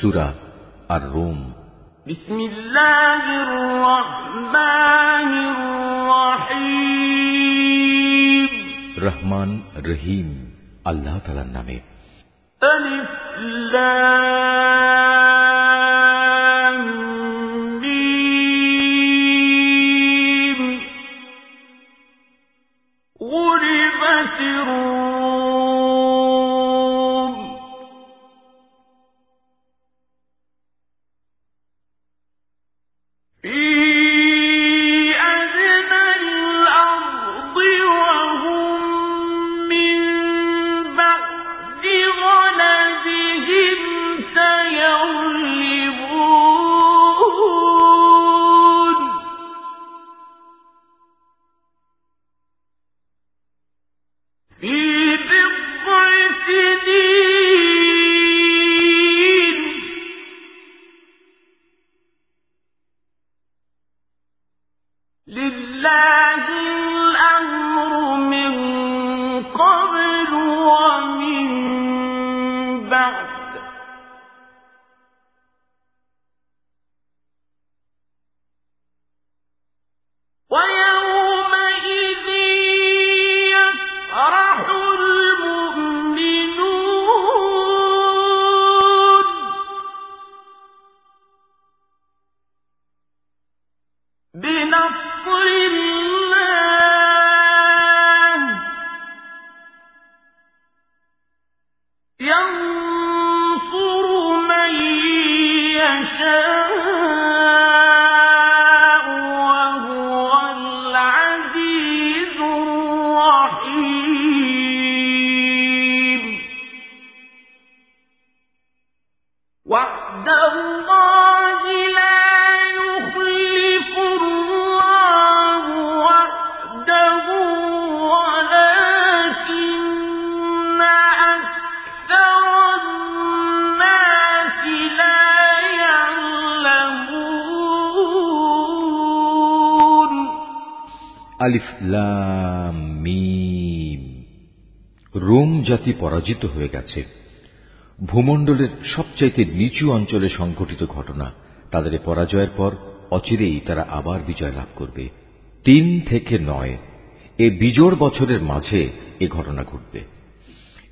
সুরা আর রোম بسم الله الرحمن الرحيم রহমান রহিম আল্লাহ তালার নামে জাতি পরাজিত হয়ে গেছে। ভূমণ্ডলের সবচাইতে নিচু অঞ্চলে সংঘটিত ঘটনা, তাদের পরাজয়ের পর অচিরেই তারা আবার বিজয় লাভ করবে। তিন থেকে নয়, এ বিজোড় বছরের মাঝে এ ঘটনা ঘটবে।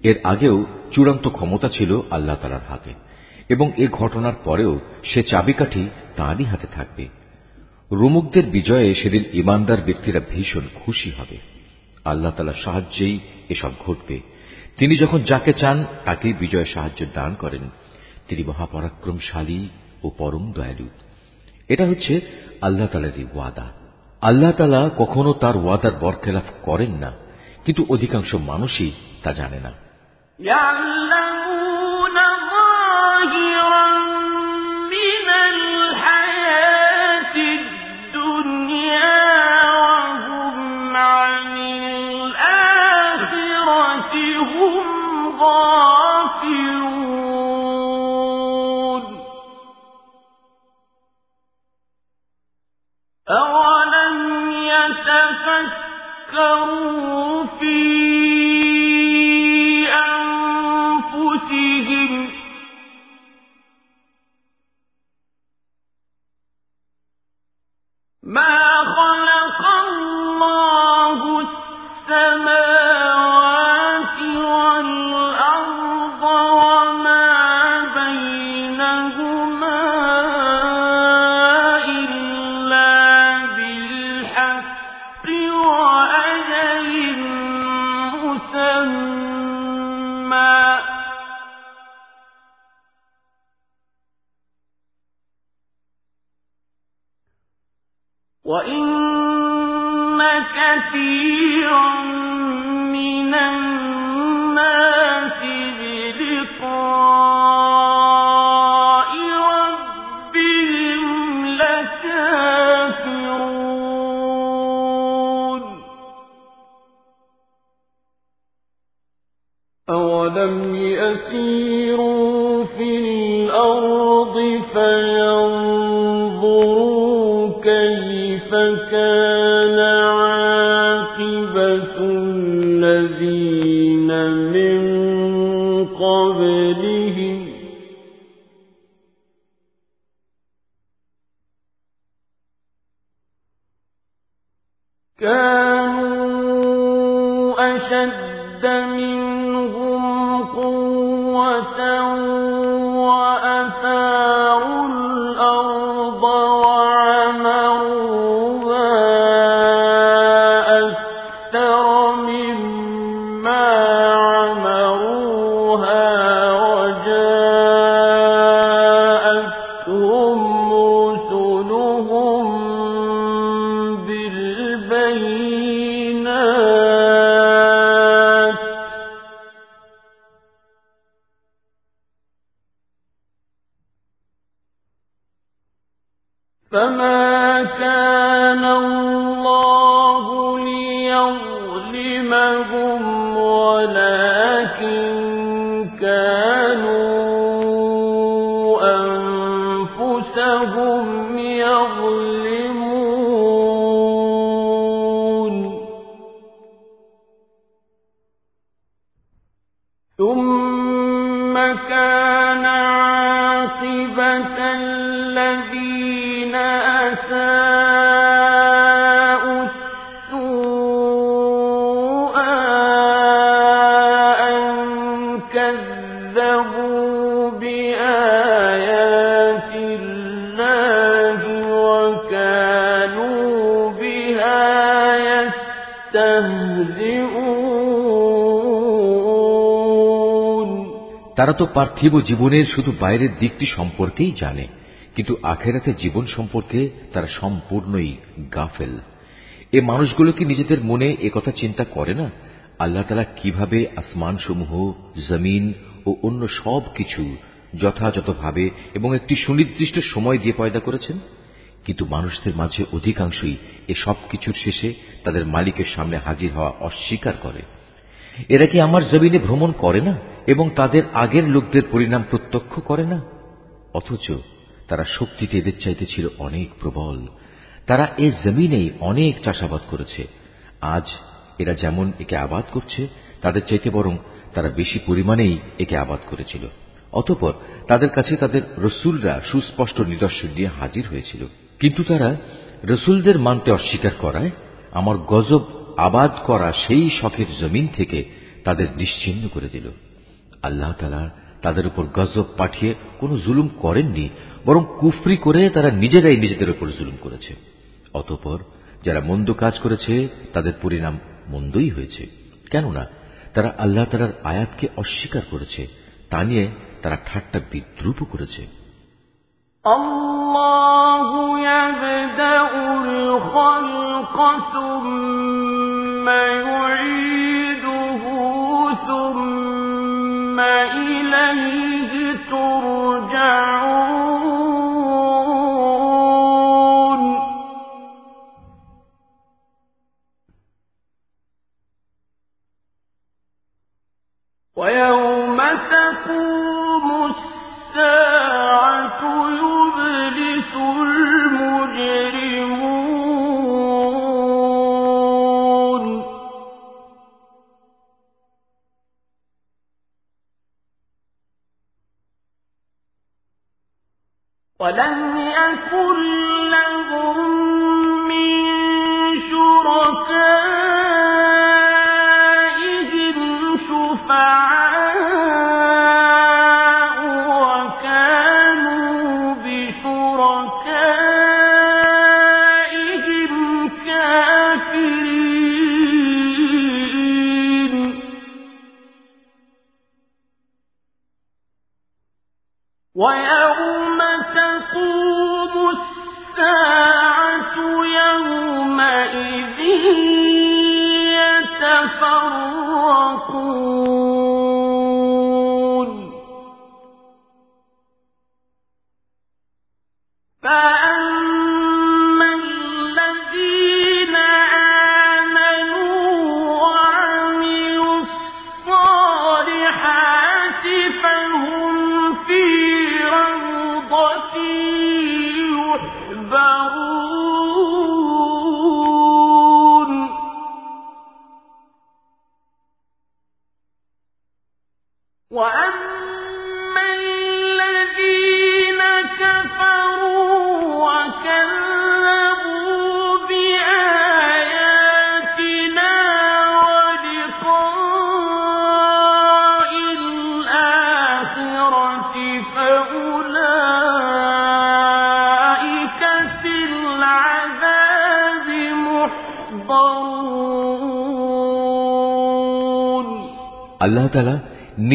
এর আগেও চূড়ান্ত ক্ষমতা ছিল আল্লাহ তালার হাতে, এবং এ ঘটনার পরেও সে চাবিকাঠি তাঁরই হাতে থাকবে। রুমুকদের বিজয়ে সেদিন ইমানদার ব্যক্তিরা ভীষণ খুশি হবে। আল্লাহ তালার সাহায্যেই এসব ঘটবে। তিনি যখন যাকে চান, তাকেই বিজয় সাহায্য দান করেন। তিনি মহাপরাক্রমশালী ও পরম দয়ালু। এটা হচ্ছে আল্লাহ তালারই ওয়াদা। আল্লাহ তালা কখনো তার ওয়াদার বরখেলাফ করেন না, কিন্তু অধিকাংশ মানুষই তা জানে না। كان عاقبة তারা তো পার্থিব জীবনের শুধু বাইরের দিকটি সম্পর্কেই জানে, কিন্তু আখেরাতে জীবন সম্পর্কে তারা সম্পূর্ণই গাফেল। এ মানুষগুলো কি নিজেদের মনে একথা চিন্তা করে না? আল্লাহ তালা কীভাবে আসমানসমূহ, জমিন ও অন্য সব কিছু যথাযথভাবে এবং একটি সুনির্দিষ্ট সময় দিয়ে পয়দা করেছেন? কিন্তু মানুষদের মাঝে অধিকাংশই এ সব কিছুর শেষে তাদের মালিকের সামনে হাজির হওয়া অস্বীকার করে। এরা কি আমার জমিনে ভ্রমণ করে না এবং তাদের আগের লোকদের পরিণাম প্রত্যক্ষ করে না? অথচ তারা শক্তিতে এদের চাইতে ছিল অনেক প্রবল। তারা এ জমিনেই অনেক চাষাবাদ করেছে। আজ এরা যেমন একে আবাদ করছে, তাদের চাইতে বরং তারা বেশি পরিমাণেই একে আবাদ করেছিল। অতপর তাদের কাছে তাদের রসুলরা সুস্পষ্ট নিদর্শন নিয়ে হাজির হয়েছিল। কিন্তু তারা রসুলদের মানতে অস্বীকার করায়, আমার গজব আবাদ করা সেই শখের জমিন থেকে তাদের নিশ্চিন্ন করে দিল। আল্লাহ তালা তাদের উপর গজব পাঠিয়ে কোনো জুলুম করেননি, বরং কুফরি করে তারা নিজেরাই নিজেদের উপর জুলুম করেছে। অতপর যারা মন্দ কাজ করেছে, তাদের পরিণাম মন্দই হয়েছে কেননা তারা আল্লাহ তালার আয়াতকে অস্বীকার করেছে তা নিয়ে তারা ঠাট্টা বিদ্রুপ করেছে الله يبدأ الخلق ثم يعيده ثم إليه ترجعون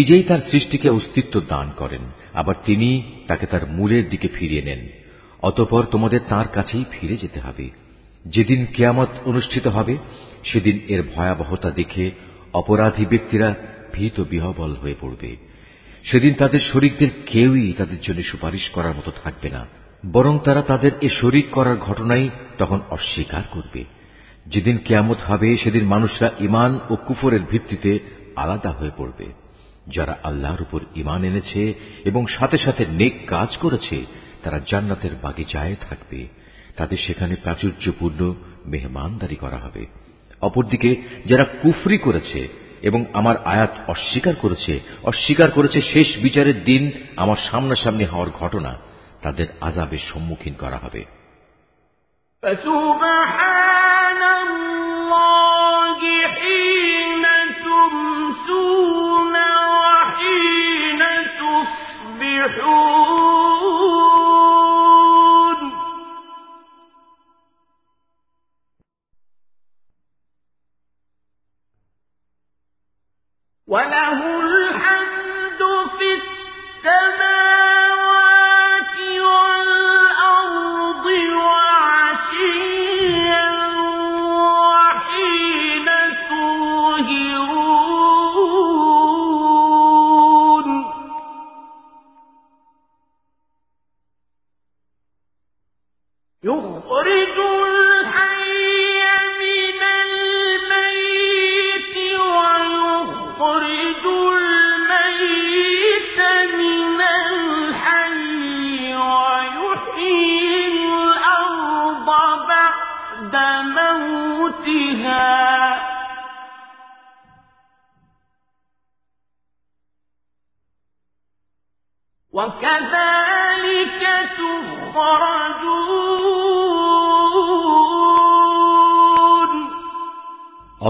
নিজেই তার সৃষ্টিকে অস্তিত্ব দান করেন, আবার তিনি তাকে তার মূলের দিকে ফিরিয়ে নেন। অতপর তোমাদের তার কাছেই ফিরে যেতে হবে। যেদিন কেয়ামত অনুষ্ঠিত হবে, সেদিন এর ভয়াবহতা দেখে অপরাধী ব্যক্তিরা ভীত বিহবল হয়ে পড়বে। সেদিন তাদের শরিকদের কেউই তাদের জন্য সুপারিশ করার মতো থাকবে না, বরং তারা তাদের এ শরিক করার ঘটনাই তখন অস্বীকার করবে। যেদিন কেয়ামত হবে, সেদিন মানুষরা ইমান ও কুফরের ভিত্তিতে আলাদা হয়ে পড়বে। যারা আল্লাহর উপর ইমান এনেছে এবং সাথে সাথে নেক কাজ করেছে, তারা জান্নাতের বাগিচায় থাকবে। তাদের সেখানে প্রাচুর্যপূর্ণ মেহমানদারি করা হবে। অপরদিকে, যারা কুফরি করেছে এবং আমার আয়াত অস্বীকার করেছে অস্বীকার করেছে শেষ বিচারের দিন আমার সামনাসামনি হওয়ার ঘটনা, তাদের আজাবের সম্মুখীন করা হবে। সুবহানাল্লাহি تصبحون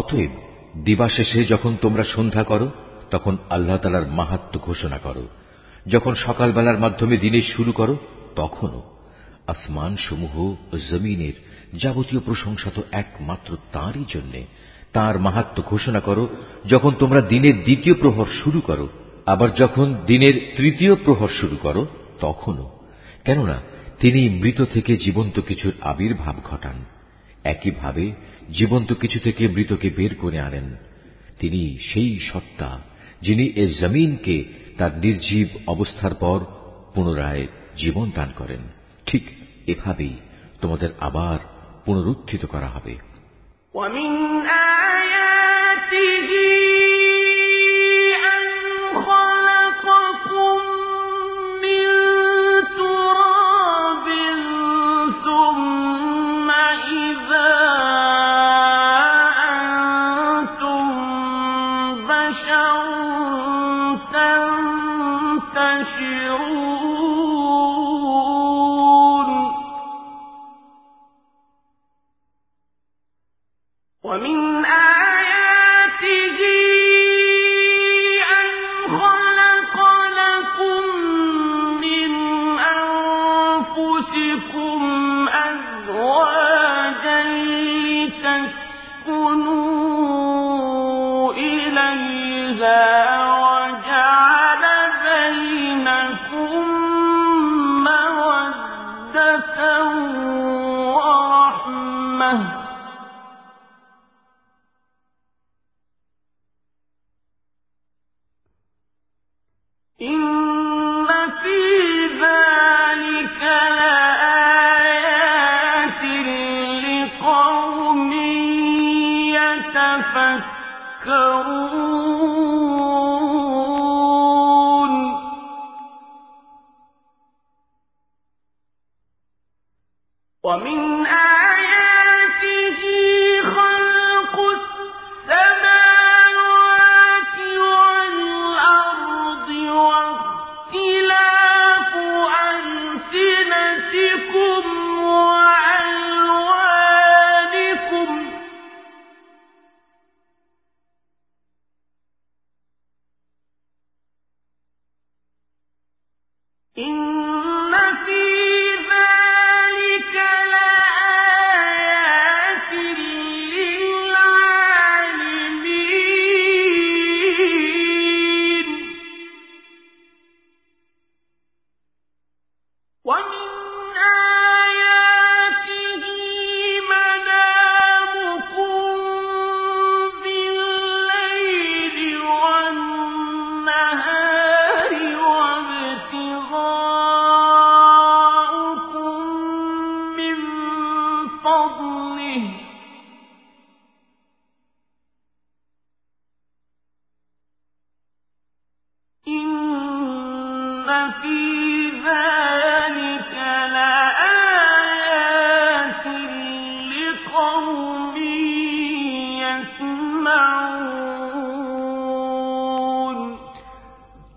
অতএব দিবাশেষে যখন তোমরা সন্ধ্যা করো, তখন আল্লাহ তালার মাহাত্ম ঘোষণা করো। যখন সকালবেলার মাধ্যমে দিনের শুরু করো, তখনও আসমান সমূহ জমিনের যাবতীয় প্রশংসা তো একমাত্র তাঁরই জন্যে। তার মাহাত্ম ঘোষণা করো, যখন তোমরা দিনের দ্বিতীয় প্রহর শুরু করো, আবার যখন দিনের তৃতীয় প্রহর শুরু করো, তখনও। কেননা তিনি মৃত থেকে জীবন্ত কিছুর আবির্ভাব ঘটান। একইভাবে জীবন্ত কিছু থেকে মৃতকে বের করে আনেন তিনি সেই সত্তা যিনি এ জমিনকে তার নির্জীব অবস্থার পর পুনরায় জীবন দান করেন ঠিক এভাবেই তোমাদের আবার পুনরুত্থিত করা হবে ومن آياته أن خلقكم من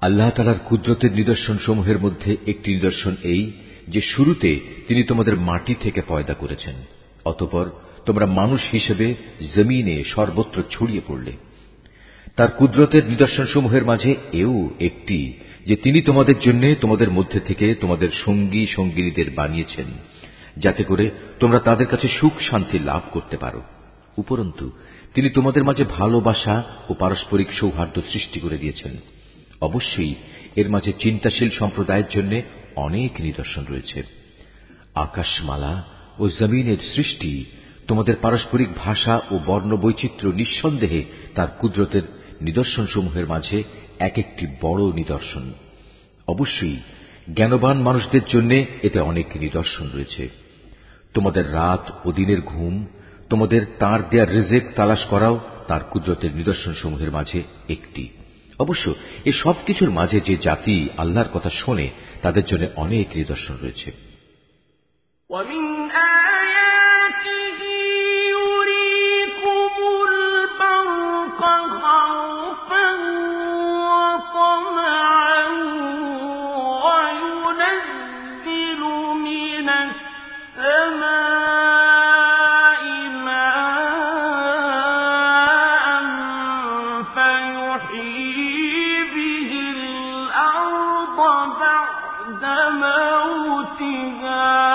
আল্লাহ তালার কুদরতের নিদর্শন সমূহের মধ্যে একটি নিদর্শন এই যে শুরুতে তিনি তোমাদের মাটি থেকে পয়দা করেছেন, অতপর তোমরা মানুষ হিসেবে জমিনে সর্বত্র ছড়িয়ে পড়লে। তার কুদরতের নিদর্শন সমূহের মাঝে এও একটি যে তিনি তোমাদের জন্য তোমাদের মধ্যে থেকে তোমাদের সঙ্গী সঙ্গিনীদের বানিয়েছেন, যাতে করে তোমরা তাদের কাছে সুখ শান্তি লাভ করতে পারো। উপরন্তু তিনি তোমাদের মাঝে ভালোবাসা ও পারস্পরিক সৌহার্দ্য সৃষ্টি করে দিয়েছেন। অবশ্যই এর মাঝে চিন্তাশীল সম্প্রদায়ের জন্য অনেক নিদর্শন রয়েছে। আকাশমালা ও জমিনের সৃষ্টি তোমাদের পারস্পরিক ভাষা ও বর্ণ বৈচিত্র্য নিঃসন্দেহে তার কুদরতের নিদর্শনসমূহের মাঝে এক একটি বড় নিদর্শন। অবশ্যই জ্ঞানবান মানুষদের জন্য এতে অনেক নিদর্শন রয়েছে। তোমাদের রাত ও দিনের ঘুম তোমাদের তার দেয়া রেজেক তালাশ করাও তার কুদরতের নিদর্শনসমূহের মাঝে একটি অবশ্য এ সব কিছুর মাঝে যে জাতি আল্লাহর কথা শোনে তাদের জন্য অনেক নিদর্শন রয়েছে ومن بعد موتها.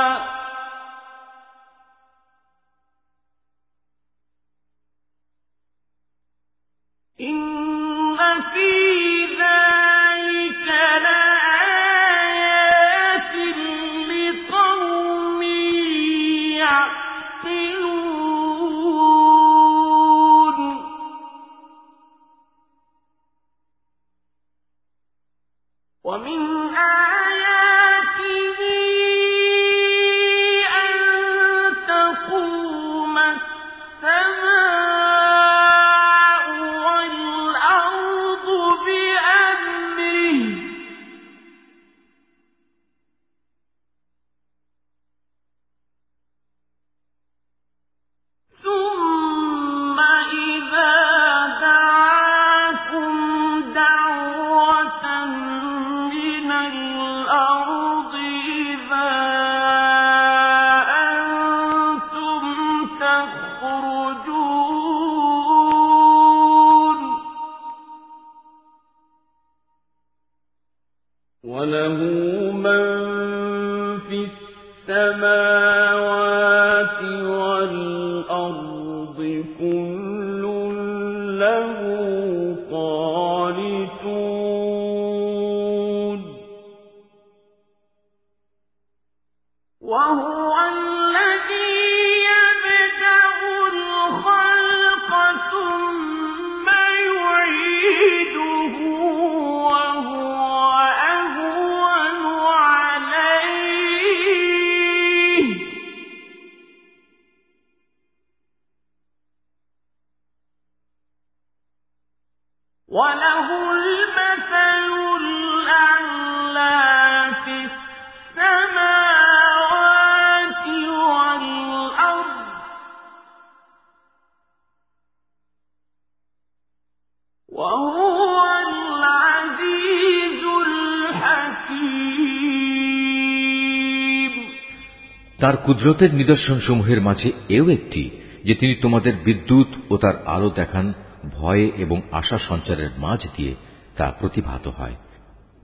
তার কুদরতের নিদর্শন সমূহের মাঝে এও একটি, যে তিনি তোমাদের বিদ্যুৎ ও তার আলো দেখান, ভয়ে এবং আশা সঞ্চারের মাঝ দিয়ে তা প্রতিভাত হয়।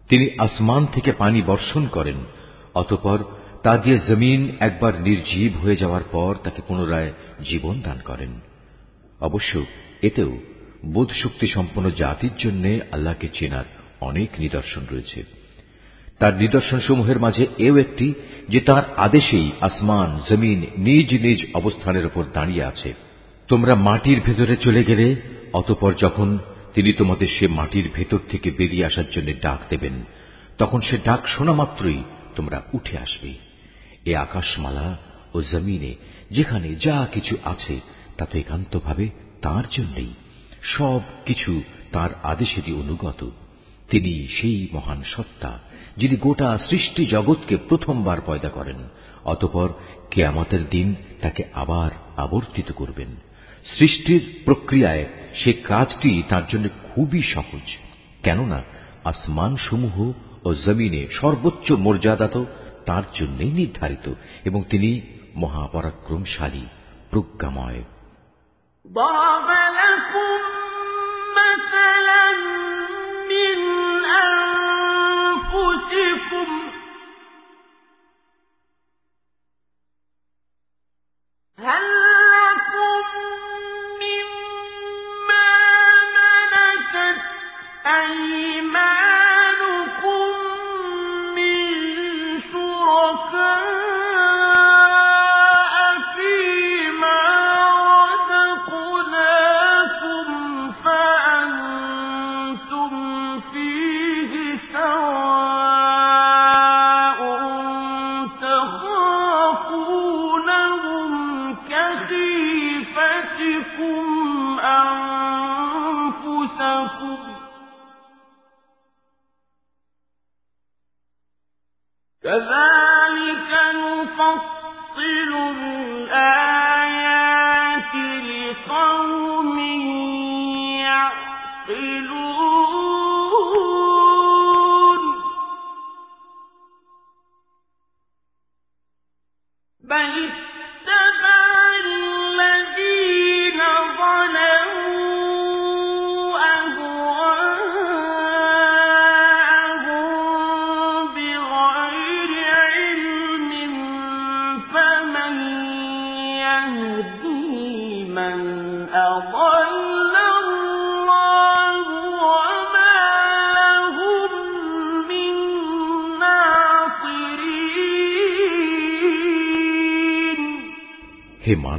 তিনি আসমান থেকে পানি বর্ষণ করেন, অতপর তা দিয়ে জমিন একবার নির্জীব হয়ে যাওয়ার পর তাকে পুনরায় জীবন দান করেন। অবশ্য এতেও বোধ শক্তি সম্পন্ন জাতির জন্য আল্লাহকে চেনার অনেক নিদর্শন রয়েছে। তার নিদর্শনসমূহের মাঝে এও একটি, যে তার আদেশেই আসমান, জমিন নিজ নিজ অবস্থানের উপর দাঁড়িয়ে আছে। তোমরা মাটির ভেতরে চলে গেলে, অতপর যখন তিনি তোমাদের সে মাটির ভেতর থেকে বেরিয়ে আসার জন্য ডাক দেবেন, তখন সে ডাক শোনা মাত্রই তোমরা উঠে আসবে। এ আকাশমালা ও জমিনে যেখানে যা কিছু আছে, তা তো একান্তভাবে তাঁর জন্যই। সব কিছু তার আদেশেরই অনুগত। তিনি সেই মহান সত্তা যিনি গোটা সৃষ্টি জগৎকে প্রথমবার পয়দা করেন অতপর কেয়ামতের দিন তাকে আবার আবর্তিত করবেন সৃষ্টির প্রক্রিয়ায় সে কাজটি তার জন্য খুবই সহজ কেননা আসমান সমূহ ও জমিনে সর্বোচ্চ মর্যাদা তো তার জন্যই নির্ধারিত এবং তিনি মহাপরাক্রমশালী প্রজ্ঞাময় ضرب لكم مثلا من أنفسكم. هل لكم مما ملكت أيمانكم؟ آه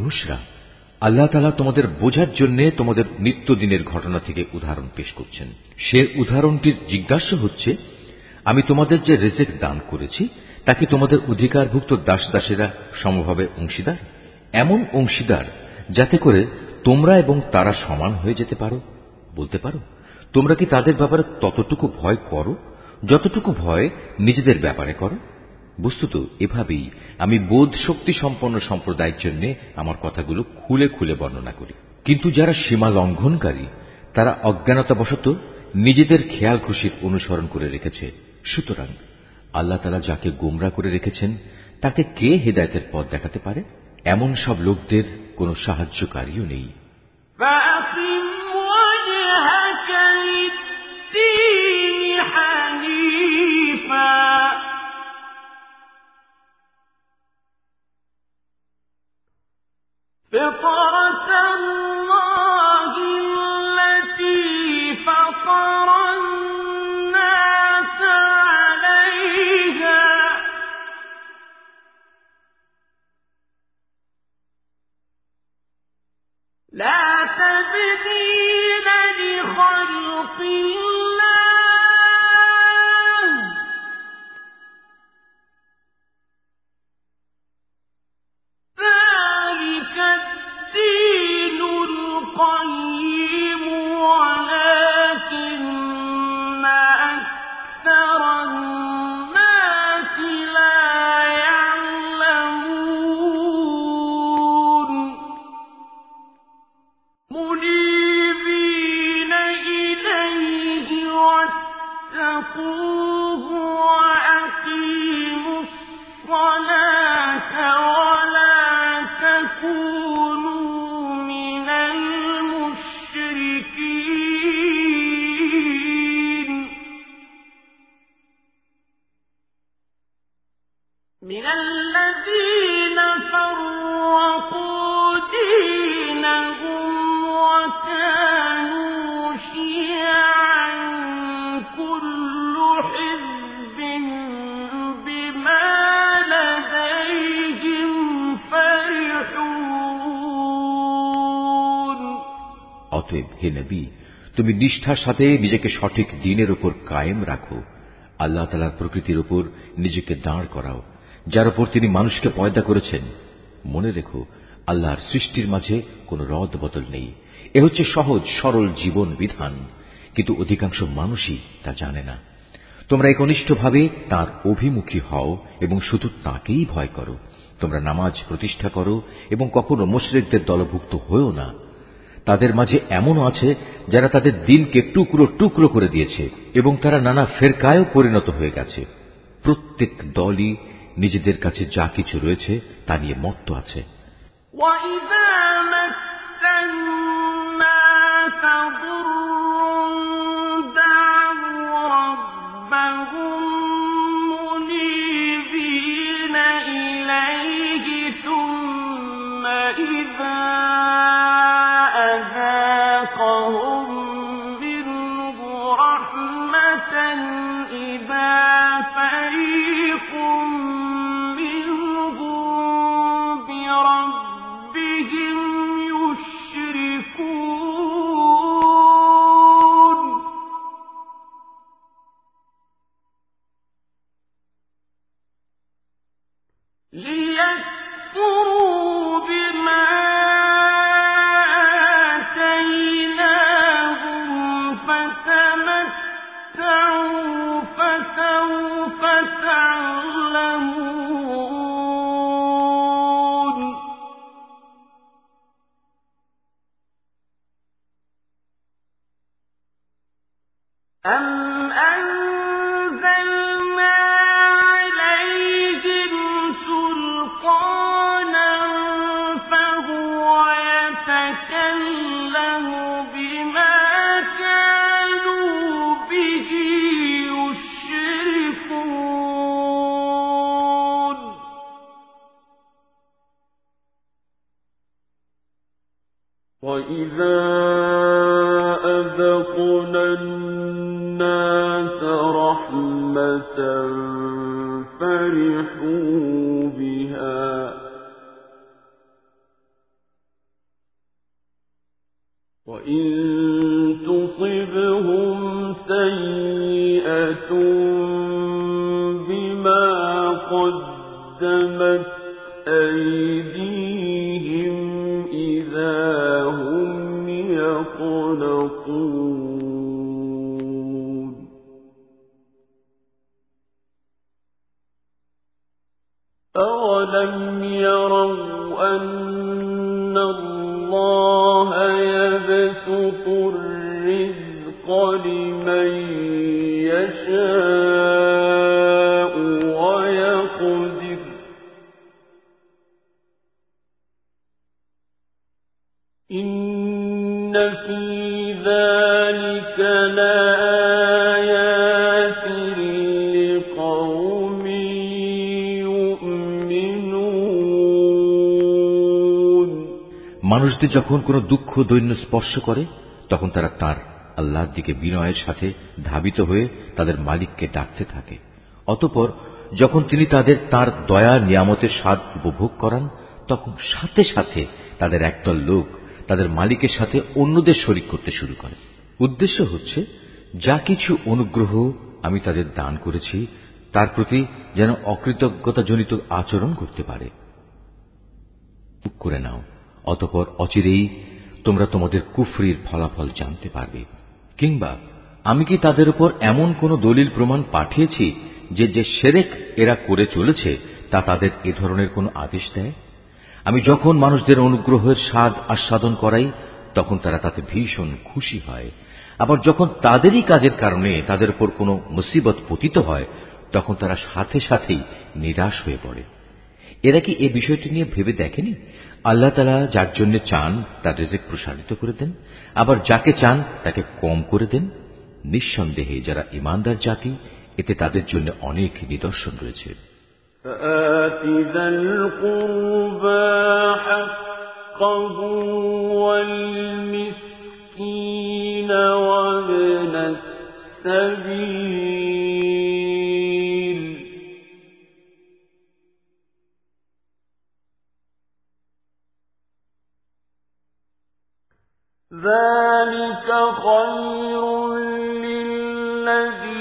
মানুষরা, আল্লাহ তালা তোমাদের বোঝার জন্য তোমাদের নিত্যদিনের ঘটনা থেকে উদাহরণ পেশ করছেন। সে উদাহরণটির জিজ্ঞাসা হচ্ছে, আমি তোমাদের যে রেজেক দান করেছি, তাকে তোমাদের অধিকারভুক্ত দাস দাসেরা সমভাবে অংশীদার? এমন অংশীদার যাতে করে তোমরা এবং তারা সমান হয়ে যেতে পারো? বলতে পারো, তোমরা কি তাদের ব্যাপারে ততটুকু ভয় করো? যতটুকু ভয় নিজেদের ব্যাপারে করো? বস্তুত, এভাবেই আমি বোধ শক্তি সম্পন্ন সম্প্রদায়ের জন্য আমার কথাগুলো খুলে খুলে বর্ণনা করি। কিন্তু যারা সীমা লঙ্ঘনকারী, তারা অজ্ঞানতাবশত নিজেদের খেয়াল খুশির অনুসরণ করে রেখেছে। সুতরাং আল্লাহ তালা যাকে গোমরা করে রেখেছেন, তাকে কে হেদায়তের পথ দেখাতে পারে? এমন সব লোকদের কোনো সাহায্যকারীও নেই। فطرة তুমি নিষ্ঠার সাথে নিজেকে সঠিক দিনের উপর কায়েম রাখো। আল্লাহ তালার প্রকৃতির উপর নিজেকে দাঁড় করাও, যার উপর তিনি মানুষকে পয়দা করেছেন। মনে রেখো, আল্লাহর সৃষ্টির মাঝে কোন রদ বদল নেই। এ হচ্ছে সহজ, সরল জীবন বিধান, কিন্তু অধিকাংশ মানুষই তা জানে না। তোমরা একনিষ্ঠভাবে তার অভিমুখী হও এবং শুধু তাকেই ভয় করো। তোমরা নামাজ প্রতিষ্ঠা করো এবং কখনো মুশরিকদের দলভুক্ত হয়েও না। তাদের মাঝে এমনও আছে যারা তাদের দিনকে টুকরো টুকরো করে দিয়েছে এবং তারা নানা ফেরকায়ও পরিণত হয়ে গেছে প্রত্যেক দলই নিজেদের কাছে যা কিছু রয়েছে তা নিয়ে মত্ত আছে وَإِذَا مَسَّ النَّاسَ ضُرٌّ أَمَّا قَدَّمَتْ أَيْدِيهِمْ إِذَا هُمْ يَقْنَطُونَ. أَوَلَمْ يَرَوْا أَنَّ اللَّهَ يَبْسُطُ الرِّزْقَ لِمَن মানুষদের যখন কোনো দুঃখ দৈন্য স্পর্শ করে, তখন তারা তার আল্লাহর দিকে বিনয়ের সাথে ধাবিত হয়ে তাদের মালিককে ডাকতে থাকে। অতপর যখন তিনি তাদের তার দয়া নিয়ামতের স্বাদ উপভোগ করান, তখন সাথে সাথে তাদের একদল লোক তাদের মালিকের সাথে অন্যদের শরিক করতে শুরু করে। উদ্দেশ্য হচ্ছে, যা কিছু অনুগ্রহ আমি তাদের দান করেছি, তার প্রতি যেন অকৃতজ্ঞতাজনিত আচরণ করতে পারে। করে নাও। অতপর অচিরেই তোমরা তোমাদের কুফরির ফলাফল জানতে পারবে। কিংবা আমি কি তাদের উপর এমন কোন দলিল প্রমাণ পাঠিয়েছি যে যে সেরেক এরা করে চলেছে তা তাদের এ ধরনের কোন আদেশ দেয়? আমি যখন মানুষদের অনুগ্রহের স্বাদ আস্বাদন করাই, তখন তারা তাতে ভীষণ খুশি হয়। আবার যখন তাদেরই কাজের কারণে তাদের উপর কোনো মুসিবত পতিত হয়, তখন তারা সাথে সাথেই নিরাশ হয়ে পড়ে। এরা কি এ বিষয়টি নিয়ে ভেবে দেখেনি? আল্লাহ তালা যার জন্য চান তার রেজেক প্রসারিত করে দেন আবার যাকে চান তাকে কম করে দেন নিঃসন্দেহে যারা ইমানদার জাতি এতে তাদের জন্য অনেক নিদর্শন রয়েছে فآت ذا القربى حقه والمسكين وابن السبيل ذلك خير للذين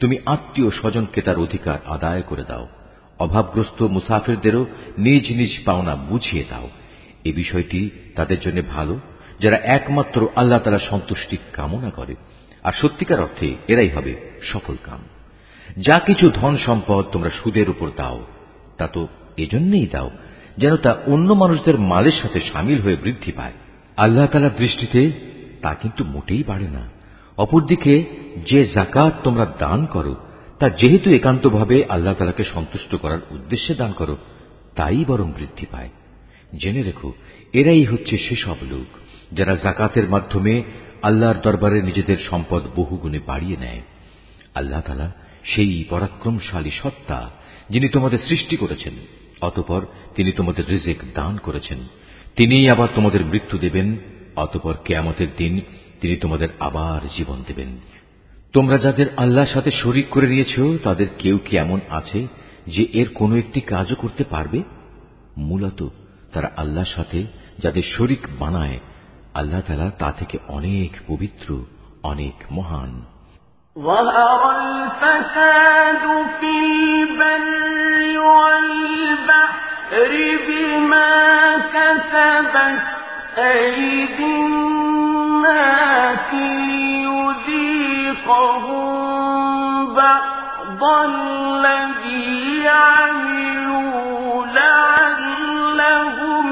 তুমি আত্মীয় স্বজনকে তার অধিকার আদায় করে দাও। অভাবগ্রস্ত মুসাফিরদেরও নিজ নিজ পাওনা বুঝিয়ে দাও। এ বিষয়টি তাদের জন্য ভালো, যারা একমাত্র আল্লাহ তালা সন্তুষ্টি কামনা করে। আর সত্যিকার অর্থে এরাই হবে সফল কাম। যা কিছু ধন সম্পদ তোমরা সুদের উপর দাও, তা তো এজন্যই দাও, যেন তা অন্য মানুষদের মালের সাথে সামিল হয়ে বৃদ্ধি পায়। আল্লাহ তালার দৃষ্টিতে তা কিন্তু মোটেই বাড়ে না। অপরদিকে যে জাকাত তোমরা দান করো, তা যেহেতু একান্তভাবে আল্লাহ তালাকে সন্তুষ্ট করার উদ্দেশ্যে দান করো, তাই বরং বৃদ্ধি পায়। জেনে রেখো, এরাই হচ্ছে সেসব লোক যারা জাকাতের মাধ্যমে আল্লাহর দরবারে নিজেদের সম্পদ বহুগুণে বাড়িয়ে নেয়। আল্লাহ তালা সেই পরাক্রমশালী সত্তা যিনি তোমাদের সৃষ্টি করেছেন, অতপর তিনি তোমাদের রিজেক দান করেছেন। তিনিই আবার তোমাদের মৃত্যু দেবেন, অতপর কেয়ামতের দিন তিনি তোমাদের আবার জীবন দেবেন। তোমরা যাদের আল্লাহর সাথে শরিক করে নিয়েছ তাদের কেউ কি এমন আছে যে এর কোনো একটি কাজও করতে পারবে মূলত তারা আল্লাহর সাথে যাদের শরিক বানায় আল্লাহ তালা তা থেকে অনেক পবিত্র অনেক মহান ظهر الفساد في البر والبحر بما كسبت أيدي الناس ليذيقهم بعض الذي عملوا لعلهم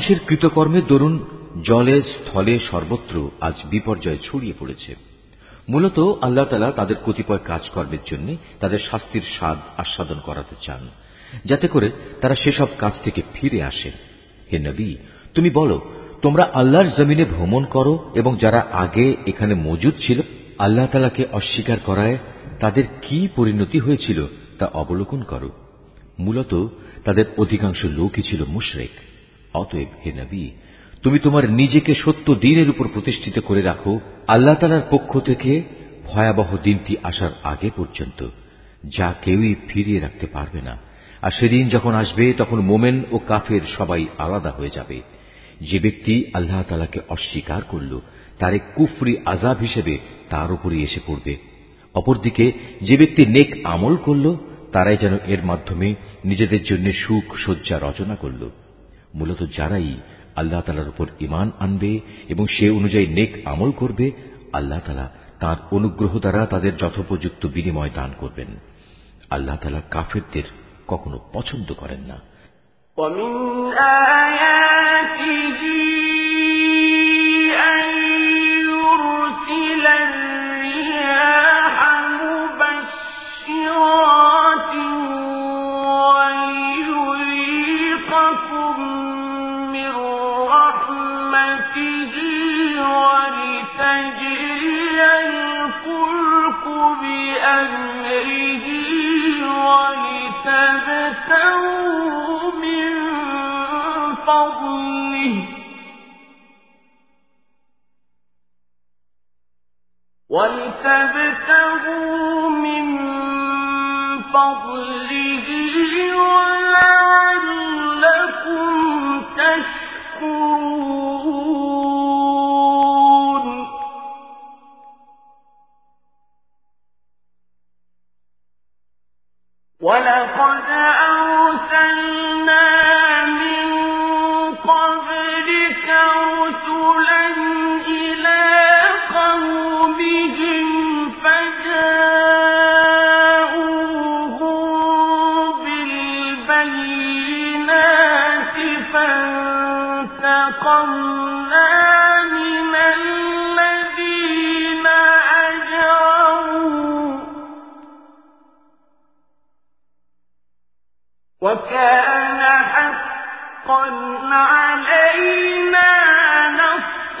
মানুষের কৃতকর্মের দরুন জলে, স্থলে সর্বত্র আজ বিপর্যয় ছড়িয়ে পড়েছে। মূলত আল্লাহ তালা তাদের কতিপয় কাজকর্মের জন্য তাদের শাস্তির স্বাদ আস্বাদন করাতে চান, যাতে করে তারা সেসব কাজ থেকে ফিরে আসে। হে নবী, তুমি বলো, তোমরা আল্লাহর জমিনে ভ্রমণ করো এবং যারা আগে এখানে মজুদ ছিল, আল্লাহ তালাকে অস্বীকার করায় তাদের কি পরিণতি হয়েছিল তা অবলোকন করো। মূলত তাদের অধিকাংশ লোকই ছিল মুশরেক। অতএব হে নবী, তুমি তোমার নিজেকে সত্য দিনের উপর প্রতিষ্ঠিত করে রাখো, আল্লাহ তালার পক্ষ থেকে ভয়াবহ দিনটি আসার আগে পর্যন্ত, যা কেউই ফিরিয়ে রাখতে পারবে না। আর সেদিন যখন আসবে, তখন মোমেন ও কাফের সবাই আলাদা হয়ে যাবে। যে ব্যক্তি আল্লাহ তালাকে অস্বীকার করল, তার এক কুফরি আজাব হিসেবে তার উপরই এসে পড়বে। অপরদিকে, যে ব্যক্তি নেক আমল করল, তারাই যেন এর মাধ্যমে নিজেদের জন্য সুখ, শয্যা রচনা করল। মূলত যারাই আল্লাহ তালার উপর ইমান আনবে এবং সে অনুযায়ী নেক আমল করবে আল্লাহ তালা তাঁর অনুগ্রহ দ্বারা তাদের যথোপযুক্ত বিনিময় দান করবেন আল্লাহ তালা কাফেরদের কখনো পছন্দ করেন না ومن آياته أن يرسل الرياح مبشرات فضله ولتبتغوا من فضله وكان حقا علينا نصر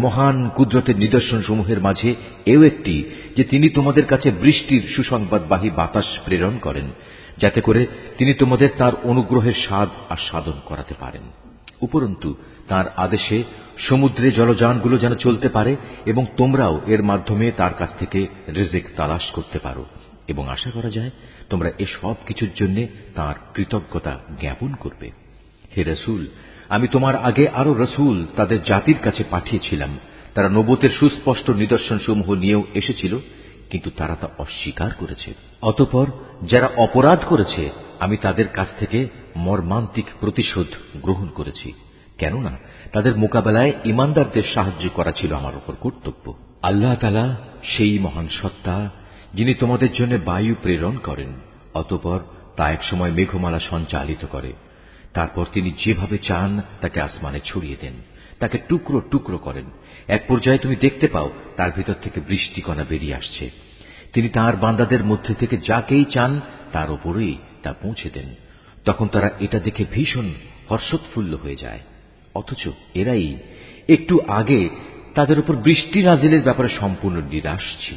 মহান কুদরতের নিদর্শন সমূহের মাঝে এও একটি, যে তিনি তোমাদের কাছে বৃষ্টির সুসংবাদবাহী বাতাস প্রেরণ করেন, যাতে করে তিনি তোমাদের তার অনুগ্রহের স্বাদ আস্বাদন করাতে পারেন। উপরন্তু, তার আদেশে সমুদ্রে জলযানগুলো যেন চলতে পারে এবং তোমরাও এর মাধ্যমে তার কাছ থেকে রেজেক তালাশ করতে পারো। এবং আশা করা যায়, তোমরা এসব কিছুর জন্য তার কৃতজ্ঞতা জ্ঞাপন করবে। হে রসুল আমি তোমার আগে আরও রসুল তাদের জাতির কাছে পাঠিয়েছিলাম। তারা নবতের সুস্পষ্ট নিদর্শন সমূহ নিয়েও এসেছিল, কিন্তু তারা তা অস্বীকার করেছে। অতপর যারা অপরাধ করেছে, আমি তাদের কাছ থেকে মর্মান্তিক প্রতিশোধ গ্রহণ করেছি। কেননা তাদের মোকাবেলায় ইমানদারদের সাহায্য করা ছিল আমার উপর কর্তব্য। আল্লাহ তালা সেই মহান সত্তা, যিনি তোমাদের জন্য বায়ু প্রেরণ করেন, অতপর তা এক সময় মেঘমালা সঞ্চালিত করে। তারপর তিনি যেভাবে চান, তাকে আসমানে ছড়িয়ে দেন। তাকে টুকরো টুকরো করেন। এক পর্যায়ে তুমি দেখতে পাও, তার ভিতর থেকে বৃষ্টিকণা বেরিয়ে আসছে। তিনি তার বান্দাদের মধ্যে থেকে যাকেই চান, তার ওপরেই তা পৌঁছে দেন। তখন তারা এটা দেখে ভীষণ হর্ষোৎফুল্ল হয়ে যায়। অথচ এরাই একটু আগে তাদের উপর বৃষ্টি নাজিলের ব্যাপারে সম্পূর্ণ নিরাশ ছিল।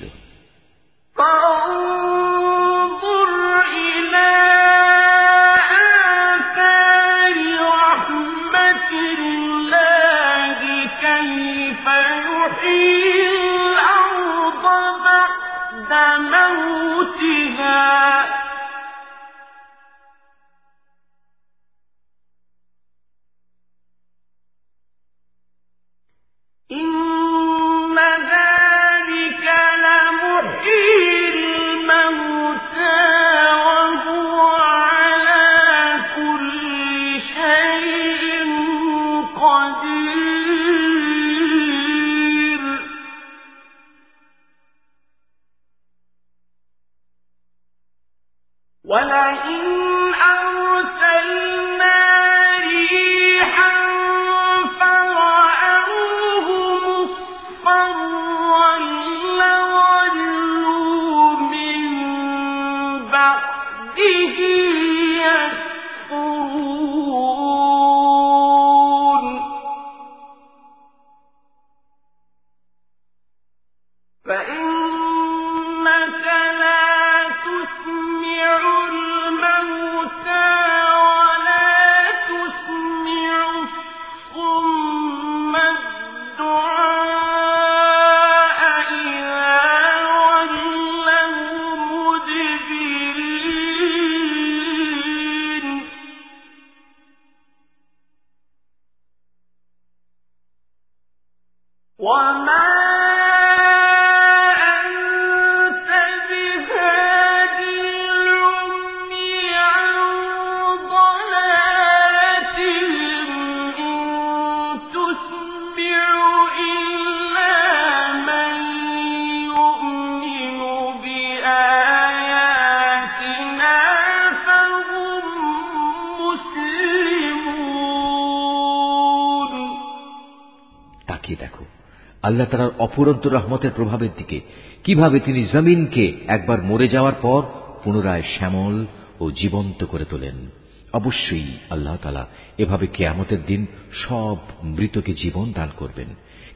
আল্লাহ তালার অপুরন্ত রহমতের প্রভাবের দিকে, কীভাবে তিনি জমিনকে একবার মরে যাওয়ার পর পুনরায় শ্যামল ও জীবন্ত করে তোলেন। অবশ্যই আল্লাহ তালা এভাবে কেয়ামতের দিন সব মৃতকে জীবন দান করবেন,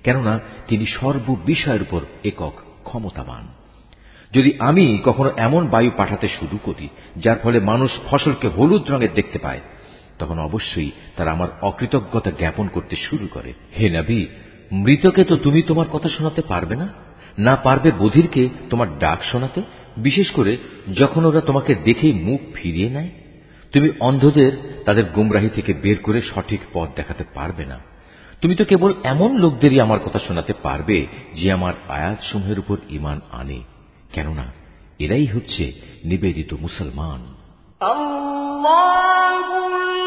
কেননা তিনি সর্ব বিষয়ের উপর একক ক্ষমতাবান। যদি আমি কখনো এমন বায়ু পাঠাতে শুরু করি, যার ফলে মানুষ ফসলকে হলুদ রঙের দেখতে পায়, তখন অবশ্যই তারা আমার অকৃতজ্ঞতা জ্ঞাপন করতে শুরু করে। হে নবী মৃতকে তো তুমি তোমার কথা শোনাতে পারবে না? না পারবে বধিরকে তোমার ডাক শোনাতে? বিশেষ করে যখন ওরা তোমাকে দেখেই মুখ ফিরিয়ে নেয়? তুমি অন্ধদের তাদের গুমরাহী থেকে বের করে সঠিক পথ দেখাতে পারবে না। তুমি তো কেবল এমন লোকদেরই আমার কথা শোনাতে পারবে যে আমার আয়াতসমূহের উপর ইমান আনে। কেননা এরাই হচ্ছে নিবেদিত মুসলমান। আল্লাহ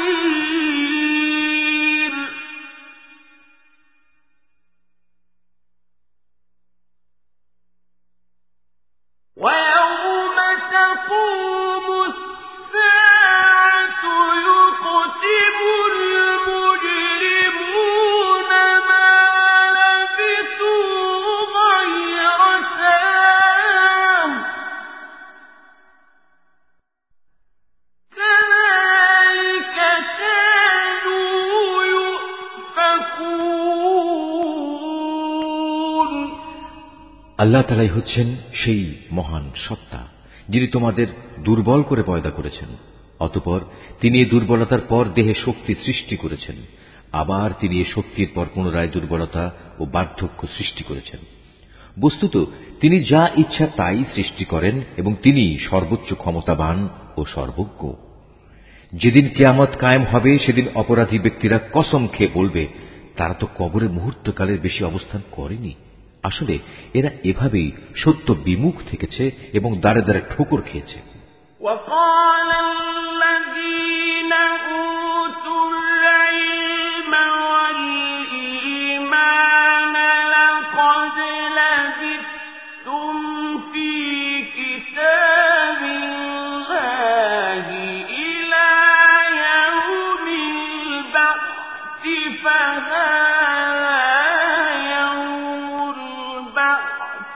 القدير আল্লাহ তালাই হচ্ছেন সেই মহান সত্তা, যিনি তোমাদের দুর্বল করে পয়দা করেছেন। অতপর তিনি এই দুর্বলতার পর দেহে শক্তি সৃষ্টি করেছেন, আবার তিনি এ শক্তির পর পুনরায় দুর্বলতা ও বার্ধক্য সৃষ্টি করেছেন। বস্তুত, তিনি যা ইচ্ছা তাই সৃষ্টি করেন এবং তিনি সর্বোচ্চ ক্ষমতাবান ও সর্বজ্ঞ। যেদিন কেয়ামত কায়েম হবে, সেদিন অপরাধী ব্যক্তিরা কসম খেয়ে বলবে, তারা তো কবরে মুহূর্তকালের বেশি অবস্থান করেনি। আসলে এরা এভাবেই সত্য বিমুখ থেকেছে এবং দাঁড়ে দাঁড়ে ঠোকর খেয়েছে وقال الذين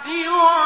希望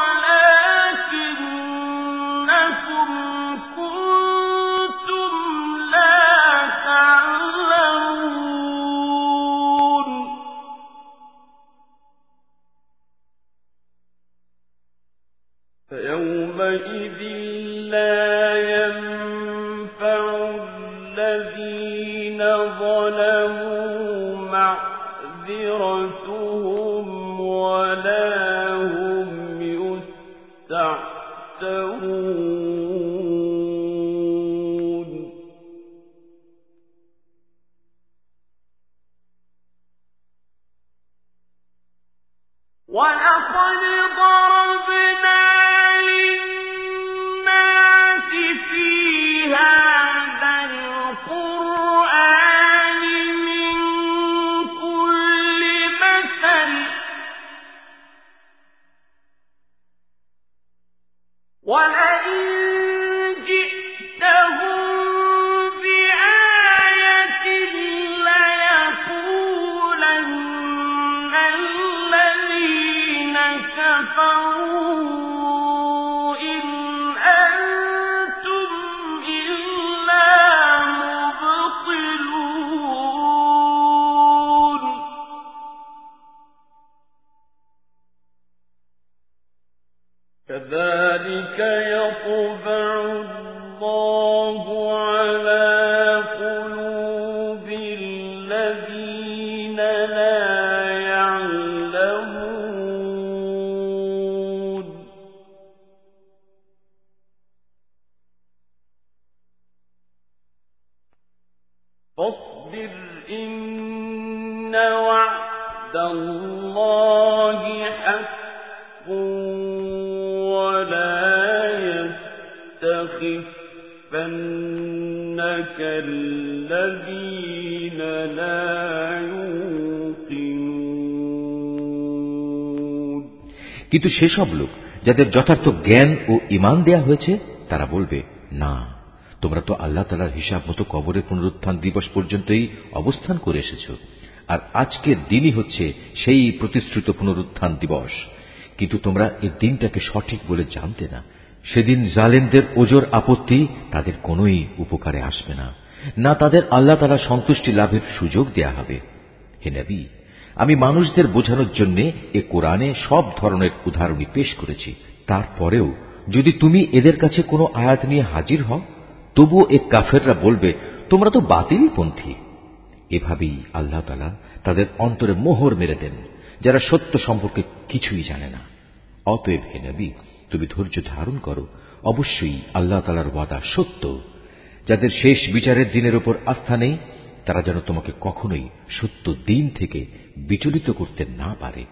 কিন্তু সেসব লোক যাদের যথার্থ জ্ঞান ও ইমান দেয়া হয়েছে, তারা বলবে, না, তোমরা তো আল্লাহ তালার হিসাব মতো কবরের পুনরুত্থান দিবস পর্যন্তই অবস্থান করে এসেছ। আর আজকের দিনই হচ্ছে সেই প্রতিশ্রুত পুনরুত্থান দিবস। কিন্তু তোমরা এই দিনটাকে সঠিক বলে জানতে না। সেদিন জালেমদের ওজোর আপত্তি তাদের কোনোই উপকারে আসবে না। না তাদের আল্লাহ তালা সন্তুষ্টি লাভের সুযোগ দেয়া হবে। হে নবী আমি মানুষদের বোঝানোর জন্য এ কোরআনে সব ধরনের উদাহরণই পেশ করেছি। তারপরেও, যদি তুমি এদের কাছে কোনো আয়াত নিয়ে হাজির হও, তবুও এ কাফেররা বলবে, তোমরা তো বাতিলই পন্থী। এভাবেই আল্লাহ তালা তাদের অন্তরে মোহর মেরে দেন, যারা সত্য সম্পর্কে কিছুই জানে না। অতএব হে নবী, তুমি ধৈর্য ধারণ করো। অবশ্যই আল্লাহ তালার ওয়াদা সত্য। যাদের শেষ বিচারের দিনের উপর আস্থা নেই তারা যেন তোমাকে কখনোই সত্য দিন থেকে বিচলিত করতে না পারে।